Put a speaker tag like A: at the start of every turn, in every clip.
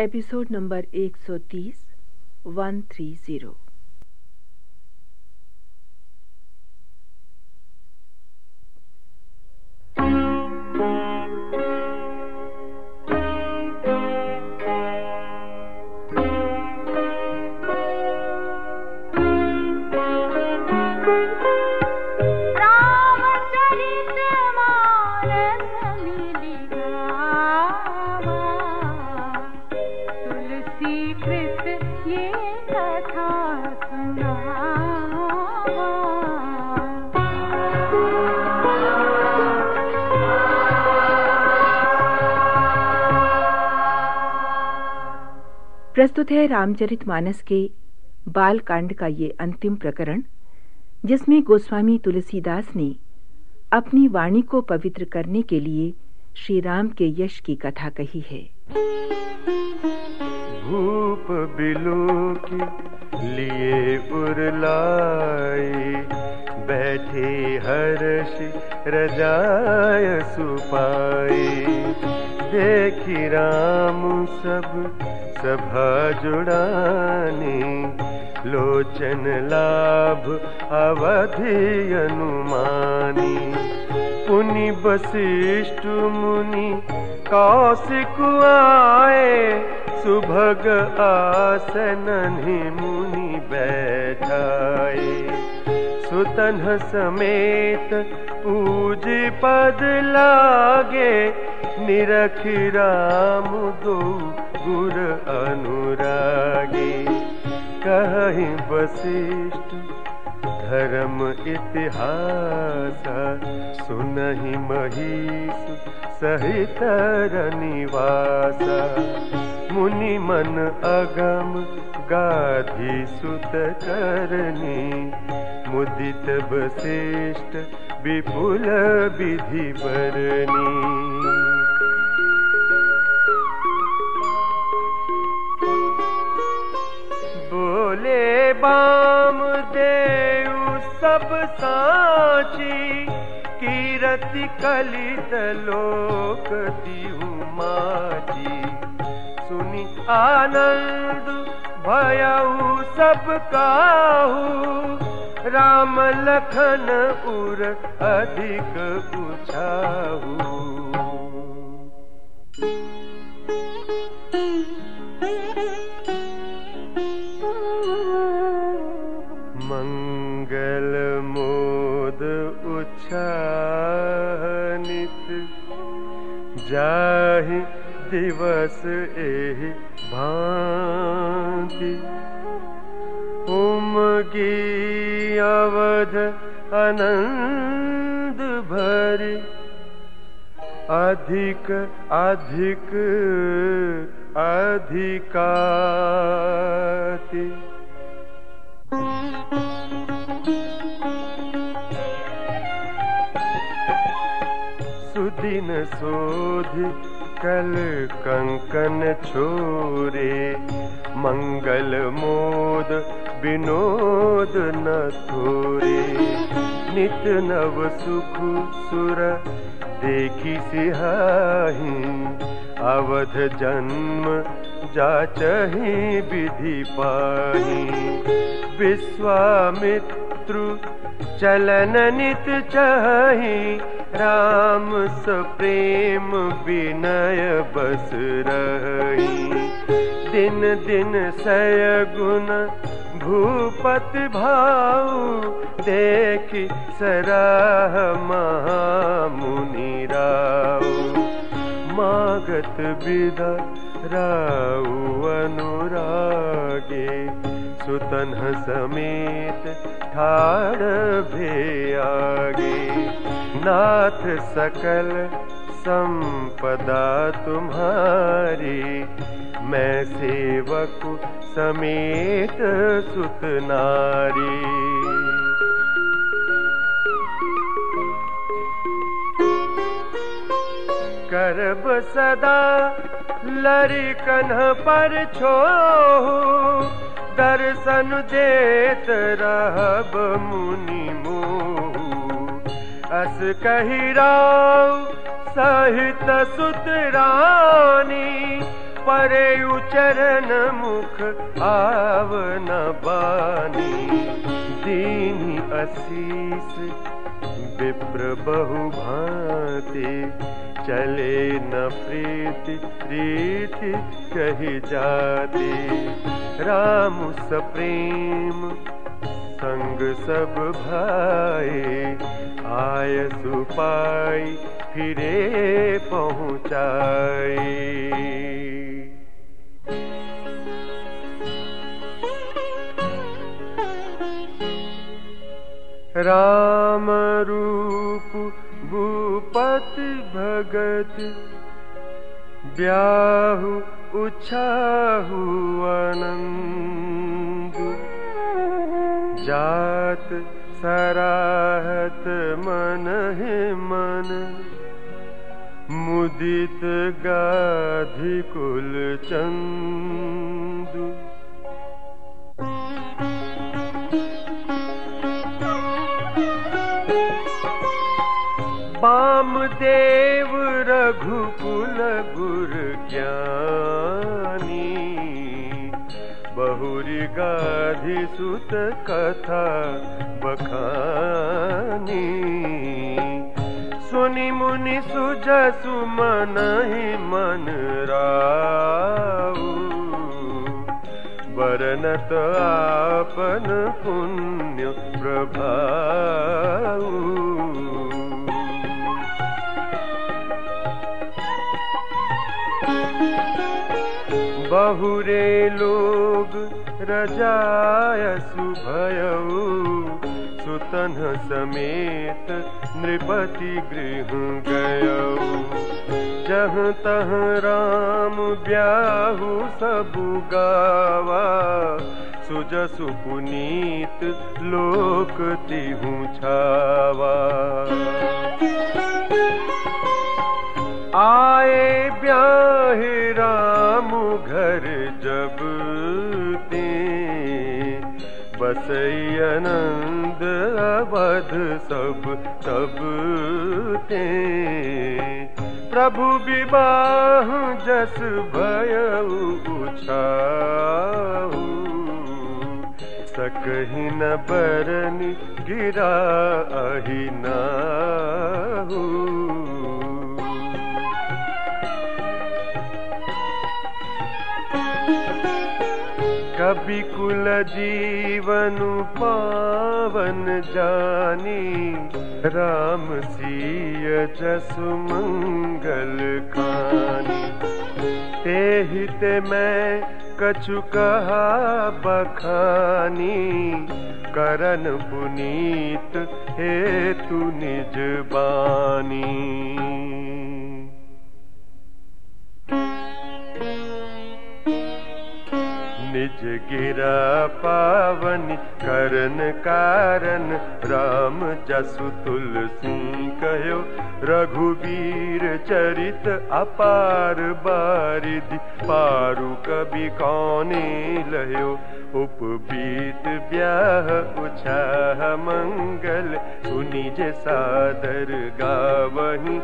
A: Episode number 130 130 प्रस्तुत है रामचरित मानस के बाल कांड का ये अंतिम प्रकरण, जिसमें गोस्वामी तुलसीदास ने अपनी वाणी को पवित्र करने के लिए श्री राम के यश की कथा कही है।
B: भूप बिलो के लिए उरलाई, बैठे हर्ष रजाय सुपाई। देखी राम सब सभा जुड़ानी लोचन लाभ अवधि अनुमानी पुनि वशिष्ठ मुनि कौशिक आए सुभग आसन मुनि बैठाए। सुतन समेत पूज पद लागे निरख राम दो गुर अनुरागी कहीं वशिष्ठ धर्म इतिहास सुनहि महिष सहित निवास। मुनि मन अगम गाधी सुत करनी मुदित वशिष्ठ विपुल विधि बरनी सब साची कीरति कलित लोक दिहु माची। सुनी आनंद भयऊ सब काहू राम लखन उर अधिक पूछाऊ जाहि दिवस एहि भांति। उमगी अवध आनंद भरी अधिक अधिक अधिकाति शोध कल कंकन छोरे मंगल मोद विनोद न थोरे नित नव सुख सुर देखी सिहाही अवध जन्म जाचही विधि पाही। विश्वामित्रु चलन नित चाही राम प्रेम विनय बस रही। दिन दिन सय गुण भूपत भाऊ देख सराह महामुनि राऊ मागत विदा राऊ अनुरागे सुतन समेत ठाड़ भे आगे नाथ सकल संपदा तुम्हारी मैं सेवक समेत सुत नारी। करब सदा लरी कन्ह पर दर्शन देत रहब मुनि अस कही राव, सहित सुत रानी, परे उचरण मुख आव न बानी। दीनी असीस, विप्र बहु भांति चले न प्रीति प्रीति कही जाती। राम सप्रेम, संग सब भाई आय सुपाई फिरे पहुँचाई। राम रूप भूपति भगत ब्याहु उछाहु आनंद। जात सराहत मन है मन चंदू। देव रघुकुल गुर ज्ञानी बहुरी गाधि सुत कथा बखानी। सुनि मुनि सुजसु मन ही मन राऊ बरनत आपन पुण्य प्रभाऊ बहुरे लोग रजाय सुभयऊ सुतन समेत नृपति गृह गयऊ जह तह राम ब्याहु सबु गावा। सुजसु पुनीत लोक तिहु छावा। आए ब्याहे राम घर जब ते बसई आनंद अवध सब तब ते प्रभु विवाह जस भय उछाऊ सकही न बरन गिरा अहि नाहू। कुल जीवन पावन जानी। राम सीय जस मंगल खानी। ते हित मैं कछु कहा बखानी। करन पुनीत हे तु निज बानी निज गिरा पावन कारण कहो रघुवीर चरित अपार बारिधि पारु कवि कौने लयो उपबीत ब्याह उछाह मंगल सुनिज सादर गावही।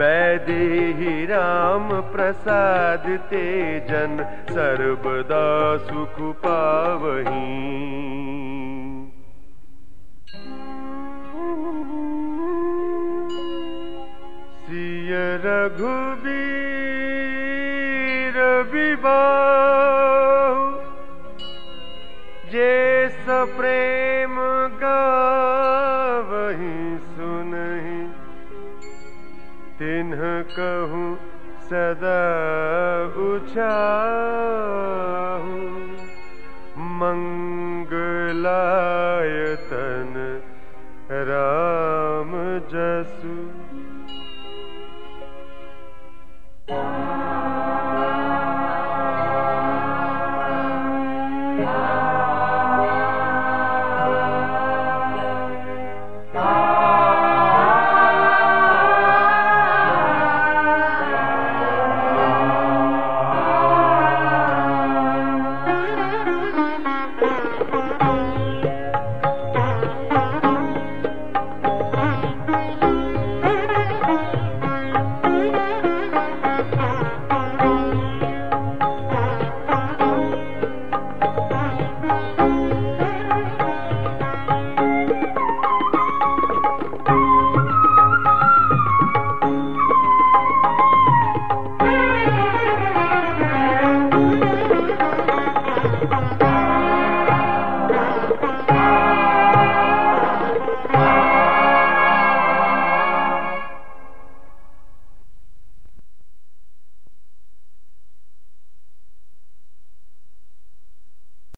B: वैदेही राम प्रसाद तेजन सर्वदा सुख पावही। सिय रघुबीर विवाह। जे प्रेम गावही सुनही तिन्ह कहूँ सदा उछाहू